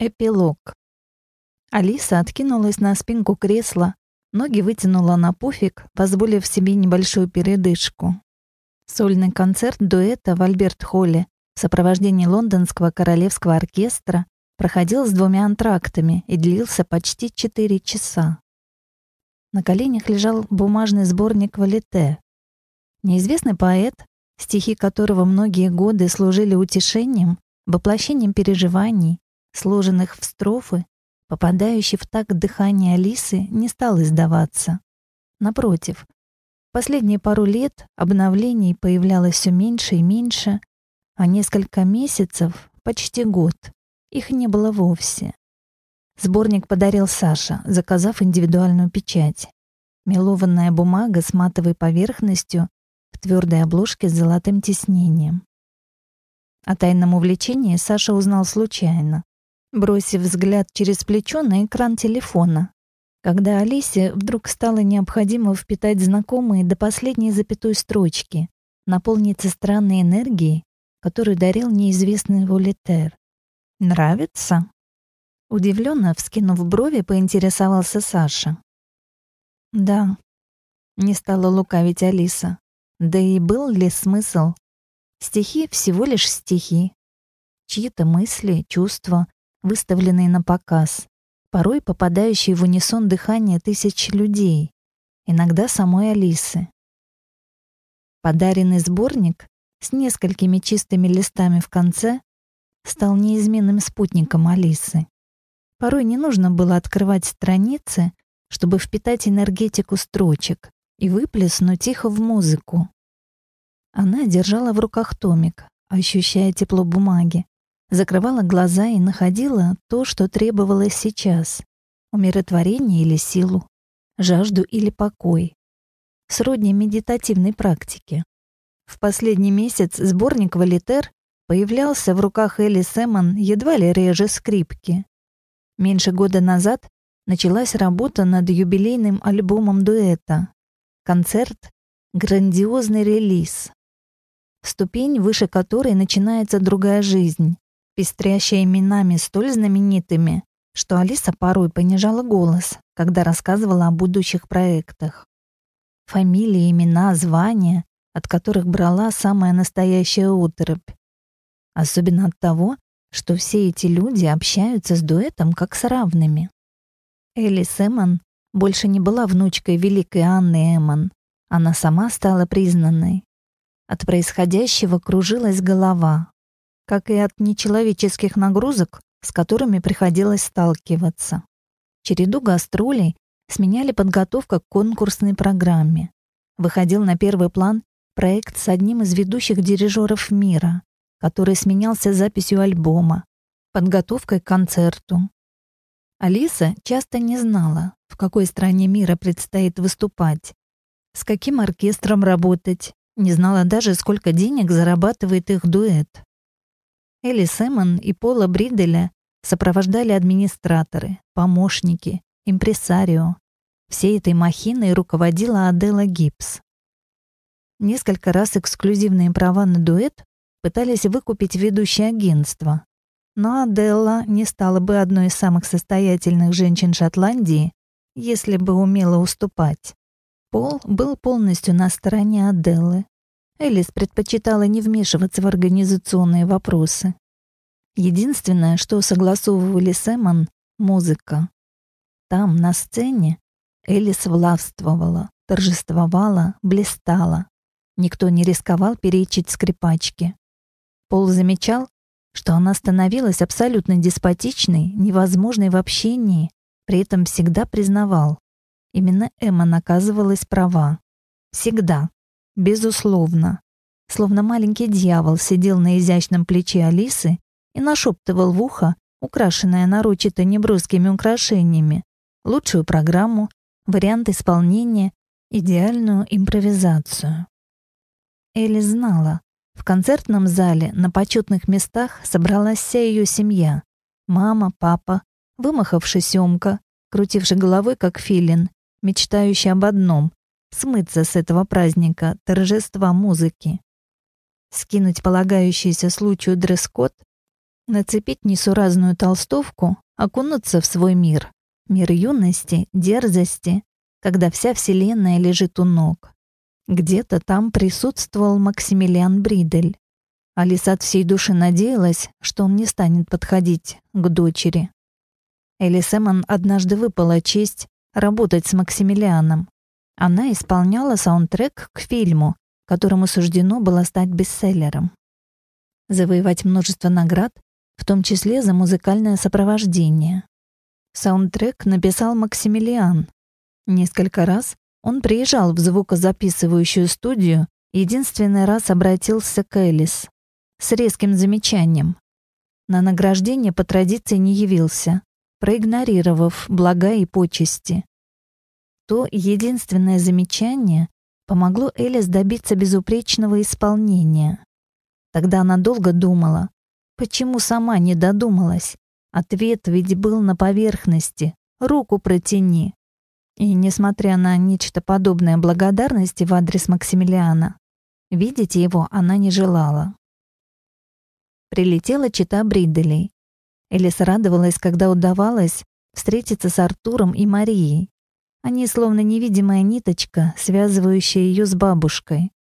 Эпилог. Алиса откинулась на спинку кресла, ноги вытянула на пуфик, позволив себе небольшую передышку. Сольный концерт дуэта в Альберт-Холле в сопровождении лондонского королевского оркестра проходил с двумя антрактами и длился почти четыре часа. На коленях лежал бумажный сборник Валите. Неизвестный поэт, стихи которого многие годы служили утешением, воплощением переживаний, сложенных в строфы, попадающий в такт дыхания Алисы, не стал издаваться. Напротив, последние пару лет обновлений появлялось все меньше и меньше, а несколько месяцев, почти год, их не было вовсе. Сборник подарил Саша, заказав индивидуальную печать. Мелованная бумага с матовой поверхностью в твердой обложке с золотым тиснением. О тайном увлечении Саша узнал случайно бросив взгляд через плечо на экран телефона, когда Алисе вдруг стало необходимо впитать знакомые до последней запятой строчки, наполниться странной энергией, которую дарил неизвестный Волитер. «Нравится?» Удивленно, вскинув брови, поинтересовался Саша. «Да», — не стала лукавить Алиса. «Да и был ли смысл? Стихи всего лишь стихи. Чьи-то мысли, чувства, выставленные на показ, порой попадающие в унисон дыхание тысяч людей, иногда самой Алисы. Подаренный сборник с несколькими чистыми листами в конце стал неизменным спутником Алисы. Порой не нужно было открывать страницы, чтобы впитать энергетику строчек и выплеснуть их в музыку. Она держала в руках томик, ощущая тепло бумаги, закрывала глаза и находила то, что требовалось сейчас — умиротворение или силу, жажду или покой, сродни медитативной практике. В последний месяц сборник «Валитер» появлялся в руках Элли Сэмон едва ли реже скрипки. Меньше года назад началась работа над юбилейным альбомом дуэта. Концерт — грандиозный релиз. Ступень, выше которой начинается другая жизнь, пестрящая именами столь знаменитыми, что Алиса порой понижала голос, когда рассказывала о будущих проектах. Фамилии, имена, звания, от которых брала самая настоящая утробь. Особенно от того, что все эти люди общаются с дуэтом как с равными. Элли Сэмон больше не была внучкой великой Анны Эмон. Она сама стала признанной. От происходящего кружилась голова, как и от нечеловеческих нагрузок, с которыми приходилось сталкиваться. Череду гастролей сменяли подготовка к конкурсной программе. Выходил на первый план проект с одним из ведущих дирижеров мира, который сменялся записью альбома, подготовкой к концерту. Алиса часто не знала, в какой стране мира предстоит выступать, с каким оркестром работать, не знала даже, сколько денег зарабатывает их дуэт. Элли Сэмон и Пола Бриделя сопровождали администраторы, помощники, импресарио. Всей этой махиной руководила Адела Гибс. Несколько раз эксклюзивные права на дуэт пытались выкупить ведущее агентство. Но Аделла не стала бы одной из самых состоятельных женщин Шотландии, если бы умела уступать. Пол был полностью на стороне Аделлы, Элис предпочитала не вмешиваться в организационные вопросы. Единственное, что согласовывали Сэмон — музыка. Там, на сцене, Элис властвовала, торжествовала, блистала. Никто не рисковал перечить скрипачке. Пол замечал, что она становилась абсолютно деспотичной, невозможной в общении, при этом всегда признавал. Именно Эмма наказывалась права. Всегда. Безусловно. Словно маленький дьявол сидел на изящном плече Алисы и нашептывал в ухо, украшенное нарочито неброскими украшениями, лучшую программу, вариант исполнения, идеальную импровизацию. Элли знала, в концертном зале на почетных местах собралась вся ее семья. Мама, папа, вымахавший Семка, крутивший головой как филин, мечтающий об одном смыться с этого праздника, торжества музыки. Скинуть полагающийся случаю дресс-код Нацепить несуразную толстовку, окунуться в свой мир. Мир юности, дерзости, когда вся вселенная лежит у ног. Где-то там присутствовал Максимилиан Бридель. Алиса от всей души надеялась, что он не станет подходить к дочери. Элли Сэмон однажды выпала честь работать с Максимилианом. Она исполняла саундтрек к фильму, которому суждено было стать бестселлером. Завоевать множество наград, в том числе за музыкальное сопровождение. Саундтрек написал Максимилиан. Несколько раз он приезжал в звукозаписывающую студию, единственный раз обратился к Элис с резким замечанием. На награждение по традиции не явился, проигнорировав блага и почести. То единственное замечание помогло Элис добиться безупречного исполнения. Тогда она долго думала, почему сама не додумалась. Ответ ведь был на поверхности. Руку протяни. И, несмотря на нечто подобное благодарности в адрес Максимилиана, видеть его она не желала. Прилетела чита Бриделей. Элис радовалась, когда удавалось встретиться с Артуром и Марией. Они словно невидимая ниточка, связывающая ее с бабушкой.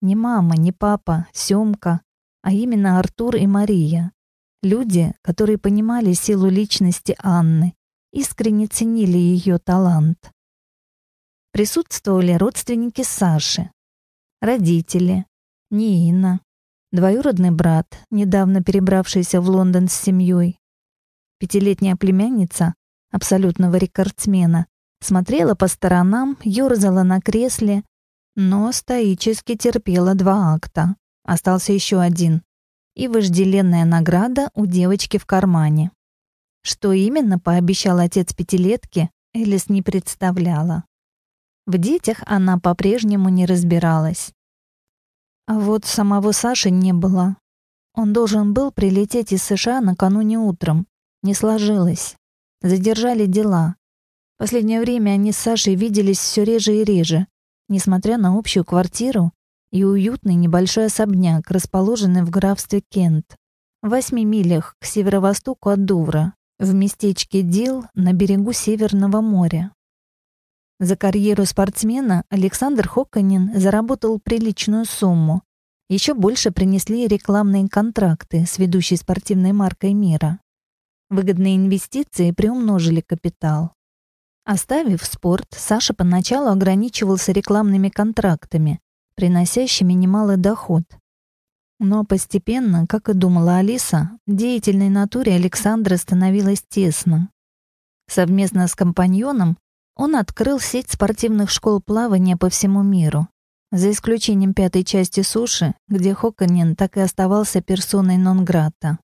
Не мама, не папа, Семка, а именно Артур и Мария. Люди, которые понимали силу личности Анны, искренне ценили ее талант. Присутствовали родственники Саши, родители, Нина, двоюродный брат, недавно перебравшийся в Лондон с семьей, пятилетняя племянница абсолютного рекордсмена, смотрела по сторонам, ёрзала на кресле, но стоически терпела два акта. Остался еще один. И вожделенная награда у девочки в кармане. Что именно пообещал отец пятилетки, Элис не представляла. В детях она по-прежнему не разбиралась. А вот самого Саши не было. Он должен был прилететь из США накануне утром. Не сложилось. Задержали дела. Последнее время они с Сашей виделись все реже и реже, несмотря на общую квартиру и уютный небольшой особняк, расположенный в графстве Кент, в восьми милях к северо-востоку от Дувра, в местечке Дил на берегу Северного моря. За карьеру спортсмена Александр Хоконин заработал приличную сумму. Еще больше принесли рекламные контракты с ведущей спортивной маркой мира. Выгодные инвестиции приумножили капитал. Оставив спорт, Саша поначалу ограничивался рекламными контрактами, приносящими немалый доход. Но постепенно, как и думала Алиса, деятельной натуре Александра становилось тесно. Совместно с компаньоном он открыл сеть спортивных школ плавания по всему миру, за исключением пятой части суши, где Хоконин так и оставался персоной нон-грата.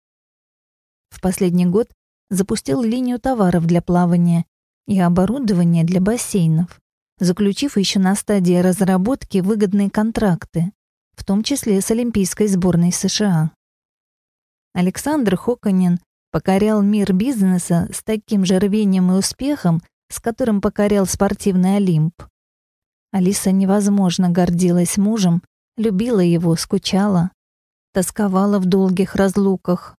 В последний год запустил линию товаров для плавания и оборудования для бассейнов, заключив еще на стадии разработки выгодные контракты, в том числе с Олимпийской сборной США. Александр Хоконин покорял мир бизнеса с таким же рвением и успехом, с которым покорял спортивный Олимп. Алиса невозможно гордилась мужем, любила его, скучала, тосковала в долгих разлуках.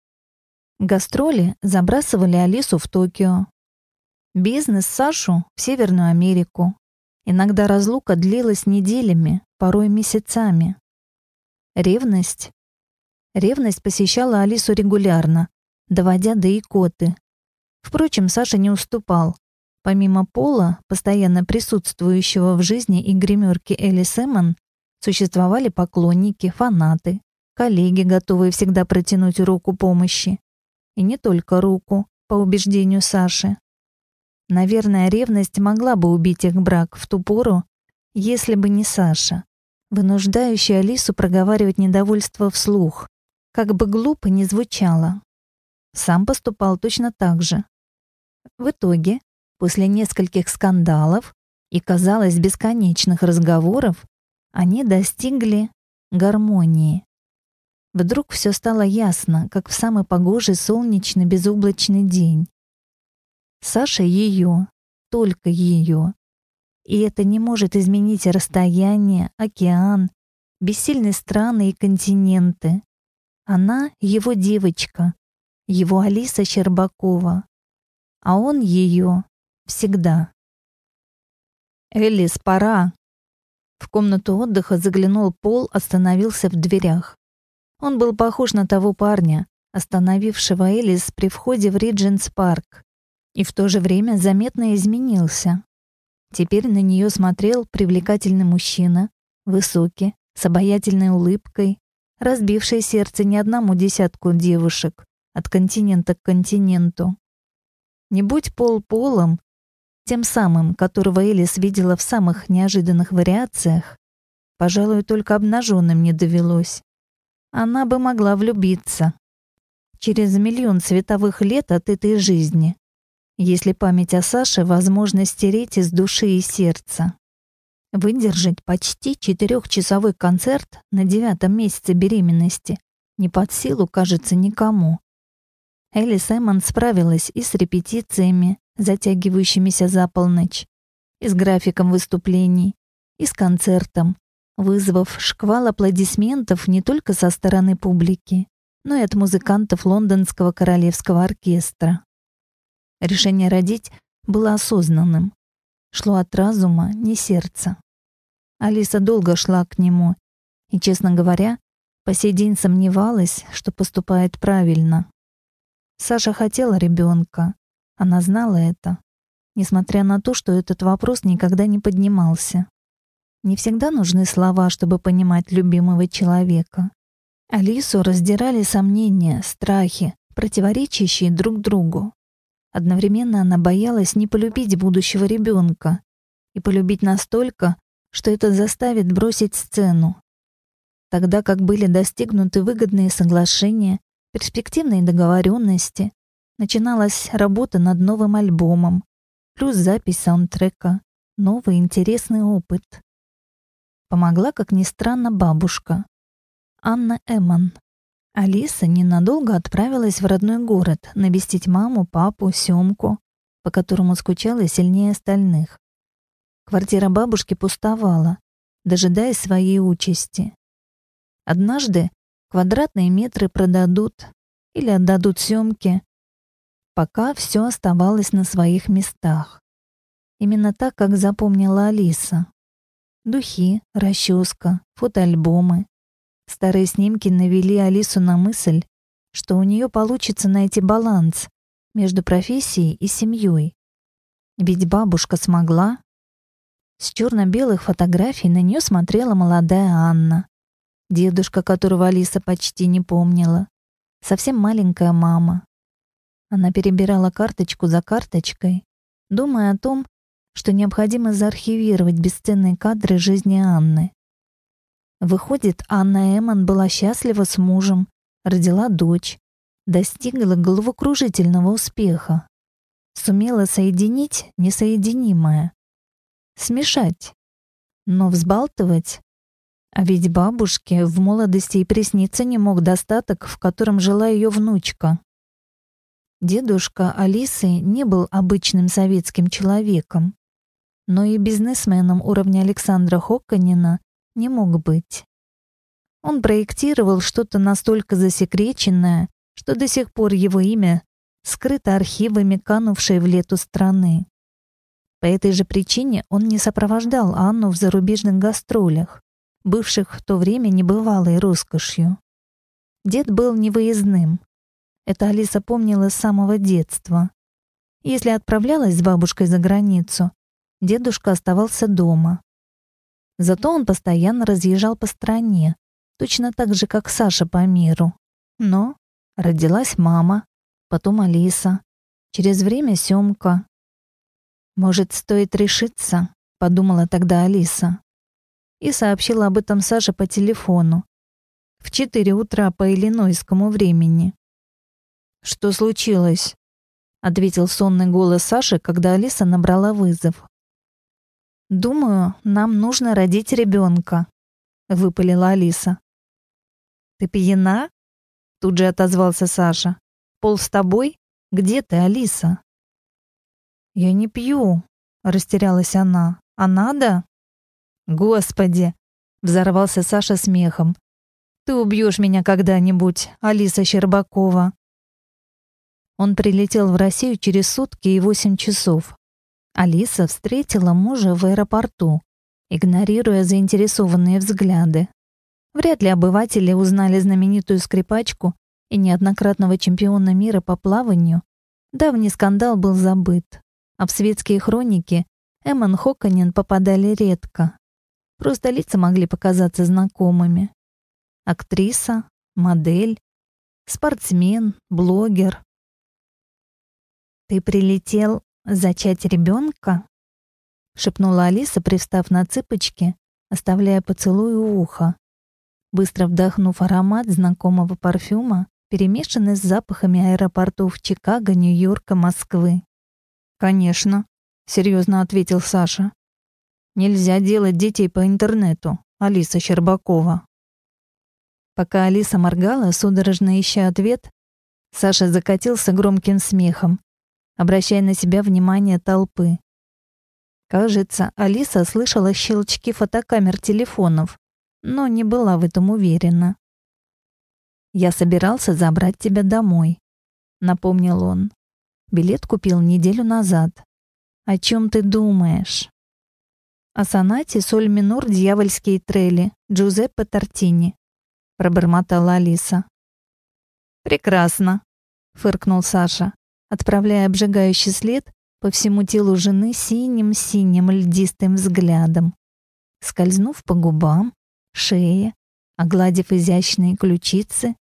Гастроли забрасывали Алису в Токио. Бизнес Сашу в Северную Америку. Иногда разлука длилась неделями, порой месяцами. Ревность. Ревность посещала Алису регулярно, доводя до икоты. Впрочем, Саша не уступал, Помимо Пола, постоянно присутствующего в жизни и гримерки Элли Сэмон, существовали поклонники, фанаты, коллеги, готовые всегда протянуть руку помощи. И не только руку, по убеждению Саши. Наверное, ревность могла бы убить их брак в ту пору, если бы не Саша, вынуждающая Алису проговаривать недовольство вслух, как бы глупо ни звучало. Сам поступал точно так же. В итоге После нескольких скандалов и, казалось, бесконечных разговоров, они достигли гармонии. Вдруг все стало ясно, как в самый погожий солнечный безоблачный день. Саша ее, только ее. И это не может изменить расстояние, океан, бессильные страны и континенты. Она его девочка, его Алиса Щербакова, а он ее всегда. «Элис, пора!» В комнату отдыха заглянул Пол, остановился в дверях. Он был похож на того парня, остановившего Элис при входе в Ридженс Парк, и в то же время заметно изменился. Теперь на нее смотрел привлекательный мужчина, высокий, с обаятельной улыбкой, разбивший сердце не одному десятку девушек от континента к континенту. Не будь Пол Полом, тем самым, которого Элис видела в самых неожиданных вариациях, пожалуй, только обнаженным не довелось. Она бы могла влюбиться. Через миллион световых лет от этой жизни, если память о Саше возможно стереть из души и сердца. Выдержать почти четырехчасовой концерт на девятом месяце беременности не под силу, кажется, никому. Элли Сэмон справилась и с репетициями, затягивающимися за полночь, и с графиком выступлений, и с концертом, вызвав шквал аплодисментов не только со стороны публики, но и от музыкантов Лондонского королевского оркестра. Решение родить было осознанным, шло от разума, не сердца. Алиса долго шла к нему и, честно говоря, по сей день сомневалась, что поступает правильно. Саша хотела ребенка, она знала это, несмотря на то, что этот вопрос никогда не поднимался. Не всегда нужны слова, чтобы понимать любимого человека. Алису раздирали сомнения, страхи, противоречащие друг другу. Одновременно она боялась не полюбить будущего ребенка и полюбить настолько, что это заставит бросить сцену. Тогда как были достигнуты выгодные соглашения, перспективные договоренности, начиналась работа над новым альбомом, плюс запись саундтрека, новый интересный опыт. Помогла, как ни странно, бабушка. Анна Эммон. Алиса ненадолго отправилась в родной город навестить маму, папу, Сёмку, по которому скучала сильнее остальных. Квартира бабушки пустовала, дожидаясь своей участи. Однажды квадратные метры продадут или отдадут Сёмке, пока все оставалось на своих местах. Именно так, как запомнила Алиса. Духи, расческа, фотоальбомы. Старые снимки навели Алису на мысль, что у нее получится найти баланс между профессией и семьей. Ведь бабушка смогла, с черно-белых фотографий на нее смотрела молодая Анна. Дедушка, которого Алиса почти не помнила. Совсем маленькая мама. Она перебирала карточку за карточкой, думая о том, что необходимо заархивировать бесценные кадры жизни Анны. Выходит, Анна Эммон была счастлива с мужем, родила дочь, достигла головокружительного успеха, сумела соединить несоединимое смешать. Но взбалтывать... А ведь бабушке в молодости и присниться не мог достаток, в котором жила ее внучка. Дедушка Алисы не был обычным советским человеком, но и бизнесменом уровня Александра Хокканина не мог быть. Он проектировал что-то настолько засекреченное, что до сих пор его имя скрыто архивами канувшей в лету страны. По этой же причине он не сопровождал Анну в зарубежных гастролях, бывших в то время небывалой роскошью. Дед был невыездным. Это Алиса помнила с самого детства. Если отправлялась с бабушкой за границу, дедушка оставался дома. Зато он постоянно разъезжал по стране, точно так же, как Саша по миру. Но родилась мама, потом Алиса, через время Сёмка, «Может, стоит решиться?» — подумала тогда Алиса. И сообщила об этом Саше по телефону. В четыре утра по иллинойскому времени. «Что случилось?» — ответил сонный голос Саши, когда Алиса набрала вызов. «Думаю, нам нужно родить ребенка», — выпалила Алиса. «Ты пьяна?» — тут же отозвался Саша. «Пол с тобой? Где ты, Алиса?» «Я не пью», — растерялась она. «А надо?» «Господи!» — взорвался Саша смехом. «Ты убьешь меня когда-нибудь, Алиса Щербакова!» Он прилетел в Россию через сутки и восемь часов. Алиса встретила мужа в аэропорту, игнорируя заинтересованные взгляды. Вряд ли обыватели узнали знаменитую скрипачку и неоднократного чемпиона мира по плаванию. Давний скандал был забыт, а в светские хроники Эммон Хоконин попадали редко. Просто лица могли показаться знакомыми. Актриса, модель, спортсмен, блогер. «Ты прилетел зачать ребенка?» — шепнула Алиса, привстав на цыпочки, оставляя поцелуй у уха. Быстро вдохнув аромат знакомого парфюма, перемешанный с запахами аэропортов Чикаго, Нью-Йорка, Москвы. «Конечно», — серьезно ответил Саша. «Нельзя делать детей по интернету, Алиса Щербакова». Пока Алиса моргала, судорожно ища ответ, Саша закатился громким смехом, обращая на себя внимание толпы. Кажется, Алиса слышала щелчки фотокамер телефонов, но не была в этом уверена. «Я собирался забрать тебя домой», — напомнил он. «Билет купил неделю назад. О чем ты думаешь?» «О сонате соль минор дьявольские трели Джузеппе Тортини», — пробормотала Алиса. «Прекрасно», — фыркнул Саша отправляя обжигающий след по всему телу жены синим-синим льдистым взглядом. Скользнув по губам, шее, огладив изящные ключицы,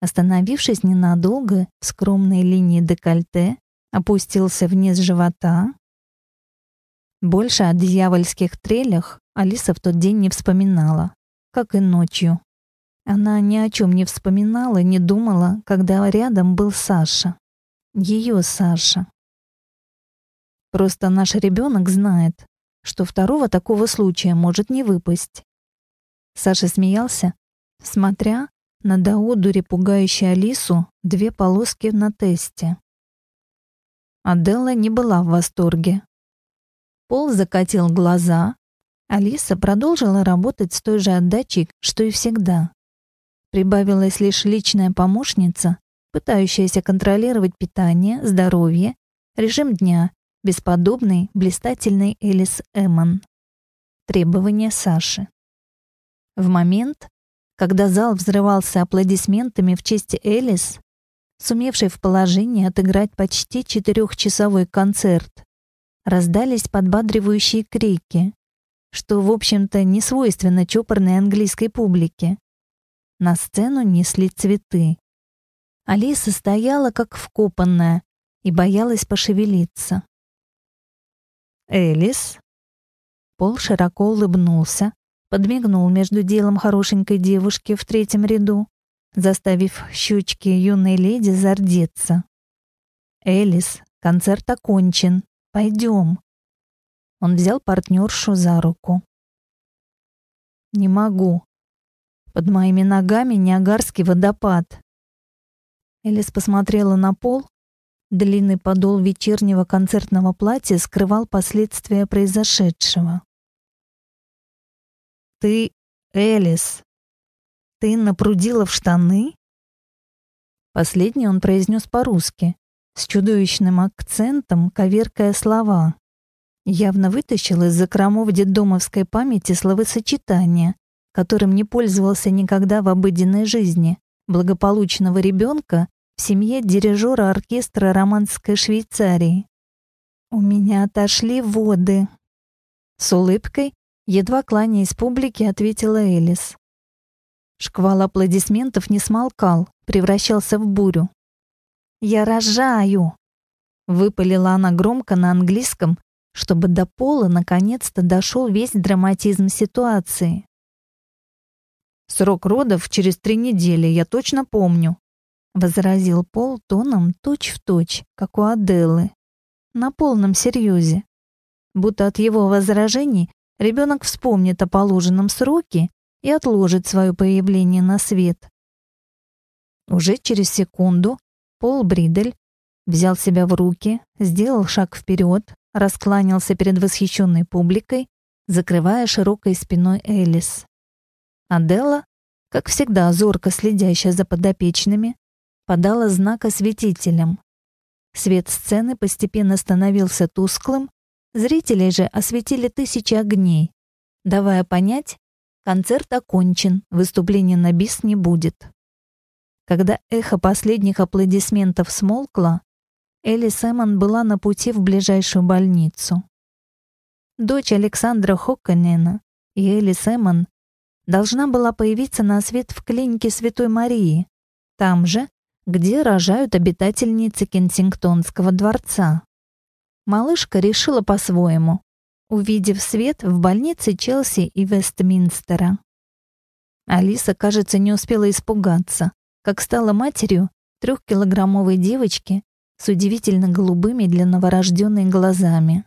остановившись ненадолго в скромной линии декольте, опустился вниз живота. Больше о дьявольских трелях Алиса в тот день не вспоминала, как и ночью. Она ни о чем не вспоминала, не думала, когда рядом был Саша. Ее Саша. Просто наш ребенок знает, что второго такого случая может не выпасть. Саша смеялся, смотря на до одури пугающую Алису две полоски на тесте. Аделла не была в восторге. Пол закатил глаза. Алиса продолжила работать с той же отдачей, что и всегда. Прибавилась лишь личная помощница, пытающаяся контролировать питание, здоровье, режим дня, бесподобный, блистательный Элис Эммон. Требования Саши. В момент, когда зал взрывался аплодисментами в честь Элис, сумевшей в положении отыграть почти четырехчасовой концерт, раздались подбадривающие крики, что, в общем-то, не свойственно чопорной английской публике. На сцену несли цветы. Алиса стояла как вкопанная и боялась пошевелиться. «Элис?» Пол широко улыбнулся, подмигнул между делом хорошенькой девушки в третьем ряду, заставив щучки юной леди зардеться. «Элис, концерт окончен. Пойдем». Он взял партнершу за руку. «Не могу. Под моими ногами Ниагарский водопад. Элис посмотрела на пол. Длинный подол вечернего концертного платья скрывал последствия произошедшего. «Ты, Элис, ты напрудила в штаны?» Последний он произнес по-русски, с чудовищным акцентом, коверкая слова. Явно вытащил из закромов детдомовской памяти словосочетание, которым не пользовался никогда в обыденной жизни, благополучного ребенка в семье дирижера оркестра романской Швейцарии. У меня отошли воды. С улыбкой, едва кланяясь публике, ответила Элис. Шквал аплодисментов не смолкал, превращался в бурю. «Я рожаю!» Выпалила она громко на английском, чтобы до пола наконец-то дошел весь драматизм ситуации. «Срок родов через три недели, я точно помню», возразил Пол тоном точь-в-точь, как у Аделлы, на полном серьезе. Будто от его возражений ребенок вспомнит о положенном сроке и отложит свое появление на свет. Уже через секунду Пол Бридель взял себя в руки, сделал шаг вперед, раскланялся перед восхищенной публикой, закрывая широкой спиной Элис. Аделла, как всегда зорко следящая за подопечными, подала знак осветителям. Свет сцены постепенно становился тусклым, зрителей же осветили тысячи огней, давая понять, концерт окончен, выступления на бис не будет. Когда эхо последних аплодисментов смолкло, Элли Сэмон была на пути в ближайшую больницу. Дочь Александра Хокканена и Элли Сэмон должна была появиться на свет в клинике Святой Марии, там же, где рожают обитательницы Кенсингтонского дворца. Малышка решила по-своему, увидев свет в больнице Челси и Вестминстера. Алиса, кажется, не успела испугаться, как стала матерью трехкилограммовой девочки с удивительно голубыми для новорожденной глазами.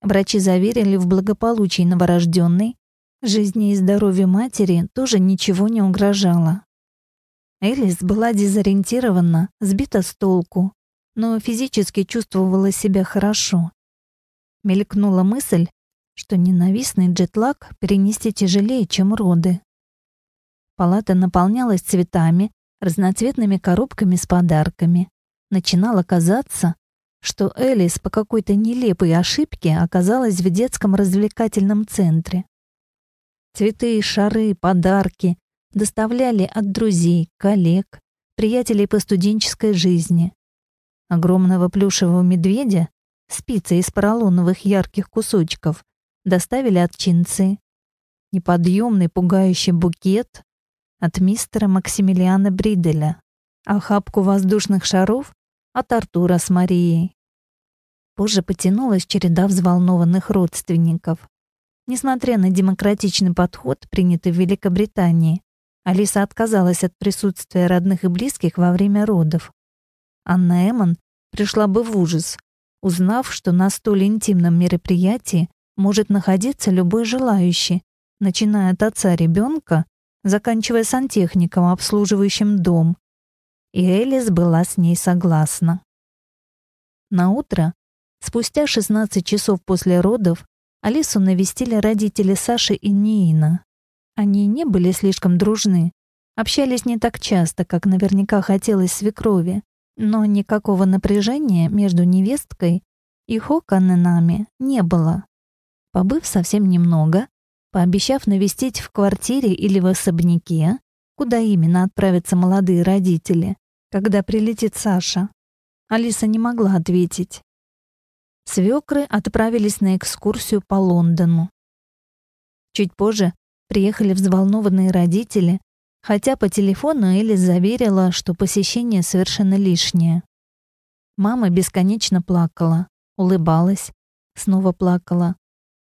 Врачи заверили в благополучии новорожденной, жизни и здоровью матери тоже ничего не угрожало. Элис была дезориентирована, сбита с толку, но физически чувствовала себя хорошо. Мелькнула мысль, что ненавистный джетлаг перенести тяжелее, чем роды. Палата наполнялась цветами, разноцветными коробками с подарками. Начинало казаться, что Элис по какой-то нелепой ошибке оказалась в детском развлекательном центре. Цветы, шары, подарки доставляли от друзей, коллег, приятелей по студенческой жизни. Огромного плюшевого медведя, спицы из поролоновых ярких кусочков, доставили от чинцы. Неподъемный пугающий букет от мистера Максимилиана Бриделя, охапку воздушных шаров от Артура с Марией. Позже потянулась череда взволнованных родственников. Несмотря на демократичный подход, принятый в Великобритании, Алиса отказалась от присутствия родных и близких во время родов. Анна Эммон пришла бы в ужас, узнав, что на столь интимном мероприятии может находиться любой желающий, начиная от отца ребенка, заканчивая сантехником, обслуживающим дом. И Элис была с ней согласна. На утро, спустя 16 часов после родов, Алису навестили родители Саши и Нина. Они не были слишком дружны, общались не так часто, как наверняка хотелось свекрови, но никакого напряжения между невесткой и Хоканенами не было. Побыв совсем немного, пообещав навестить в квартире или в особняке, куда именно отправятся молодые родители, когда прилетит Саша, Алиса не могла ответить. Свекры отправились на экскурсию по Лондону. Чуть позже Приехали взволнованные родители, хотя по телефону Элис заверила, что посещение совершенно лишнее. Мама бесконечно плакала, улыбалась, снова плакала.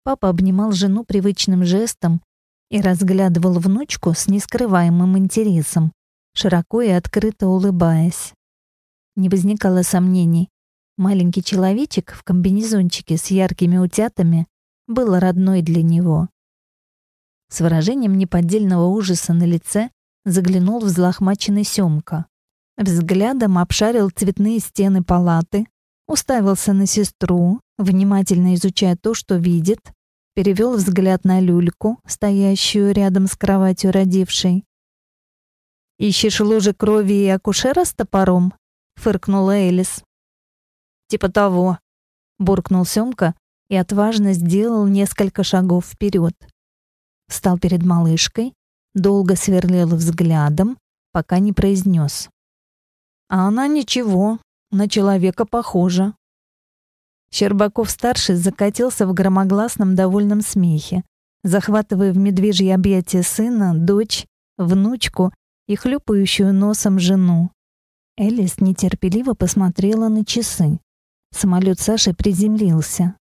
Папа обнимал жену привычным жестом и разглядывал внучку с нескрываемым интересом, широко и открыто улыбаясь. Не возникало сомнений. Маленький человечек в комбинезончике с яркими утятами был родной для него. С выражением неподдельного ужаса на лице заглянул взлохмаченный Сёмка. Взглядом обшарил цветные стены палаты, уставился на сестру, внимательно изучая то, что видит, перевел взгляд на люльку, стоящую рядом с кроватью родившей. «Ищешь лужи крови и акушера с топором?» — фыркнула Элис. «Типа того», — буркнул Сёмка и отважно сделал несколько шагов вперед встал перед малышкой, долго сверлил взглядом, пока не произнес. «А она ничего, на человека похожа». Щербаков-старший закатился в громогласном довольном смехе, захватывая в медвежье объятия сына, дочь, внучку и хлюпающую носом жену. Элис нетерпеливо посмотрела на часы. Самолет Саши приземлился.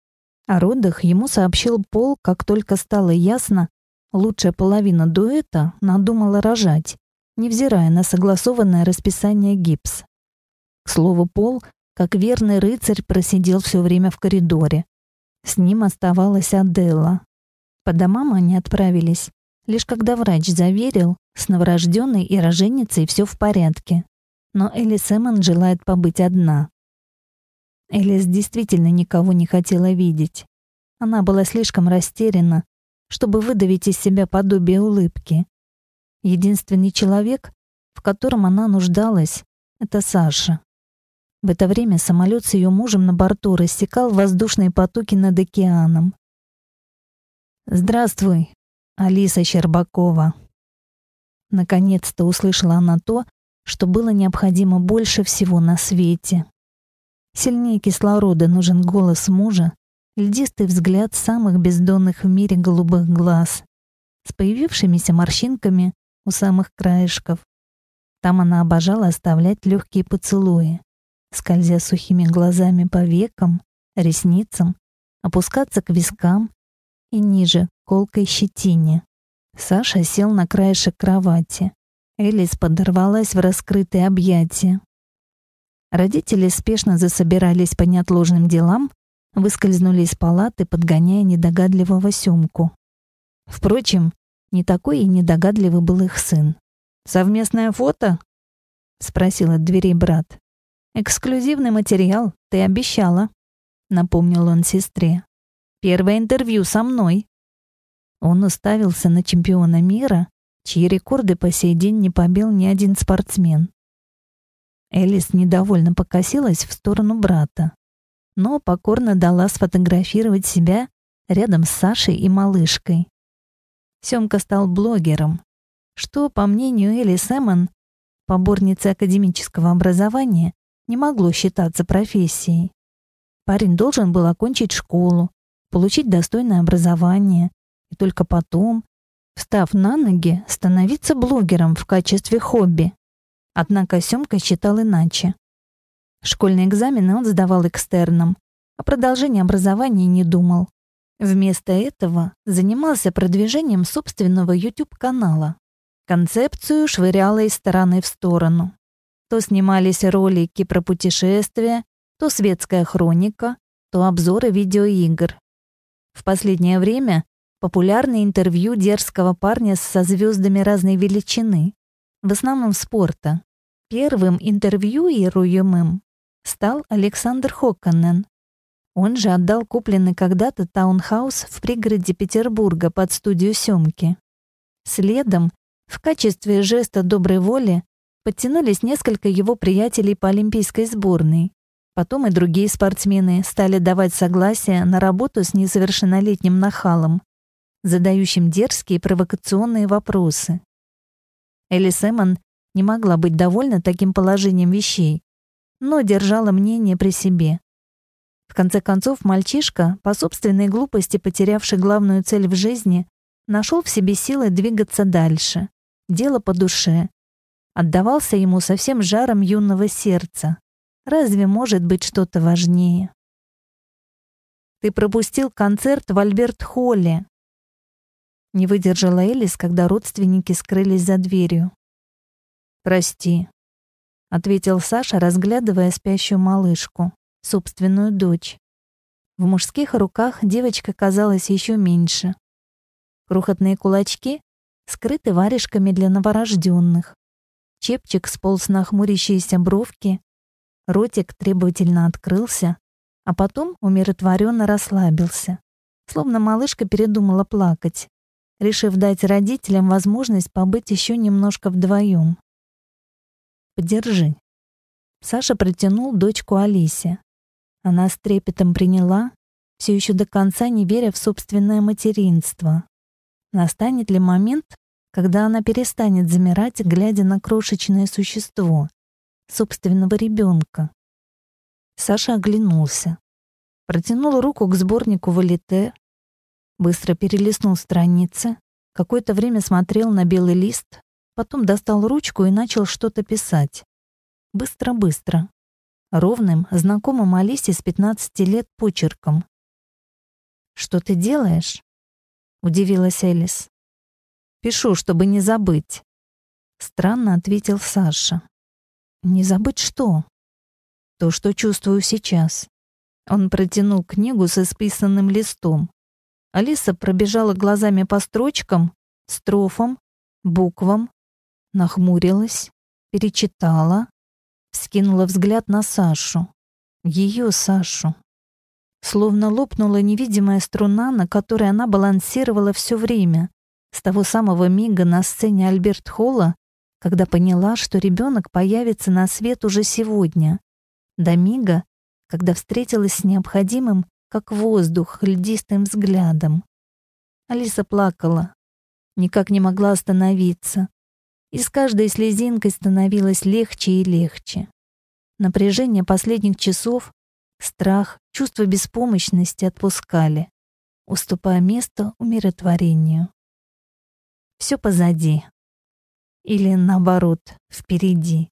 О родах ему сообщил Пол, как только стало ясно, Лучшая половина дуэта надумала рожать, невзирая на согласованное расписание гипс. К слову, Пол, как верный рыцарь, просидел все время в коридоре. С ним оставалась Аделла. По домам они отправились, лишь когда врач заверил, с новорожденной и роженицей все в порядке. Но Элли Сэмон желает побыть одна. Элис действительно никого не хотела видеть. Она была слишком растеряна, чтобы выдавить из себя подобие улыбки. Единственный человек, в котором она нуждалась, это Саша. В это время самолет с ее мужем на борту рассекал воздушные потоки над океаном. «Здравствуй, Алиса Щербакова». Наконец-то услышала она то, что было необходимо больше всего на свете. Сильнее кислорода нужен голос мужа, льдистый взгляд самых бездонных в мире голубых глаз, с появившимися морщинками у самых краешков. Там она обожала оставлять легкие поцелуи, скользя сухими глазами по векам, ресницам, опускаться к вискам и ниже, колкой щетине. Саша сел на краешек кровати. Элис подорвалась в раскрытые объятия. Родители спешно засобирались по неотложным делам, выскользнули из палаты, подгоняя недогадливого Сёмку. Впрочем, не такой и недогадливый был их сын. «Совместное фото?» — спросил от дверей брат. «Эксклюзивный материал, ты обещала», — напомнил он сестре. «Первое интервью со мной». Он уставился на чемпиона мира, чьи рекорды по сей день не побил ни один спортсмен. Элис недовольно покосилась в сторону брата, но покорно дала сфотографировать себя рядом с Сашей и малышкой. Сёмка стал блогером, что, по мнению Элли Сэмон, поборницы академического образования, не могло считаться профессией. Парень должен был окончить школу, получить достойное образование и только потом, встав на ноги, становиться блогером в качестве хобби. Однако Сёмка считал иначе. Школьные экзамены он сдавал экстерном, о продолжении образования не думал. Вместо этого занимался продвижением собственного YouTube-канала. Концепцию швыряла из стороны в сторону. То снимались ролики про путешествия, то светская хроника, то обзоры видеоигр. В последнее время популярны интервью дерзкого парня со звездами разной величины, в основном спорта. Первым интервьюируемым стал Александр Хокканен, он же отдал купленный когда-то таунхаус в пригороде Петербурга под студию съемки. Следом, в качестве жеста доброй воли, подтянулись несколько его приятелей по олимпийской сборной. Потом и другие спортсмены стали давать согласие на работу с несовершеннолетним нахалом, задающим дерзкие провокационные вопросы. Элли Сэмон не могла быть довольна таким положением вещей, но держала мнение при себе. В конце концов, мальчишка, по собственной глупости потерявший главную цель в жизни, нашел в себе силы двигаться дальше. Дело по душе. Отдавался ему со всем жаром юного сердца. Разве может быть что-то важнее? «Ты пропустил концерт в Альберт-Холле», не выдержала Элис, когда родственники скрылись за дверью. «Прости», — ответил Саша, разглядывая спящую малышку собственную дочь. В мужских руках девочка казалась еще меньше. Крохотные кулачки скрыты варежками для новорожденных. Чепчик сполз на хмурящиеся бровки, ротик требовательно открылся, а потом умиротворенно расслабился, словно малышка передумала плакать, решив дать родителям возможность побыть еще немножко вдвоем. «Подержи». Саша протянул дочку Алисе. Она с трепетом приняла, все еще до конца не веря в собственное материнство. Настанет ли момент, когда она перестанет замирать, глядя на крошечное существо, собственного ребенка? Саша оглянулся, протянул руку к сборнику Валите, быстро перелистнул страницы, какое-то время смотрел на белый лист, потом достал ручку и начал что-то писать. Быстро-быстро, ровным, знакомым Алисе с 15 лет почерком. «Что ты делаешь?» — удивилась Элис. «Пишу, чтобы не забыть», — странно ответил Саша. «Не забыть что?» «То, что чувствую сейчас». Он протянул книгу с исписанным листом. Алиса пробежала глазами по строчкам, строфам, буквам, нахмурилась, перечитала, Скинула взгляд на Сашу. Ее Сашу. Словно лопнула невидимая струна, на которой она балансировала все время. С того самого мига на сцене Альберт Холла, когда поняла, что ребенок появится на свет уже сегодня. До мига, когда встретилась с необходимым, как воздух, льдистым взглядом. Алиса плакала, никак не могла остановиться. И с каждой слезинкой становилось легче и легче. Напряжение последних часов, страх, чувство беспомощности отпускали, уступая место умиротворению. Все позади. Или наоборот, впереди.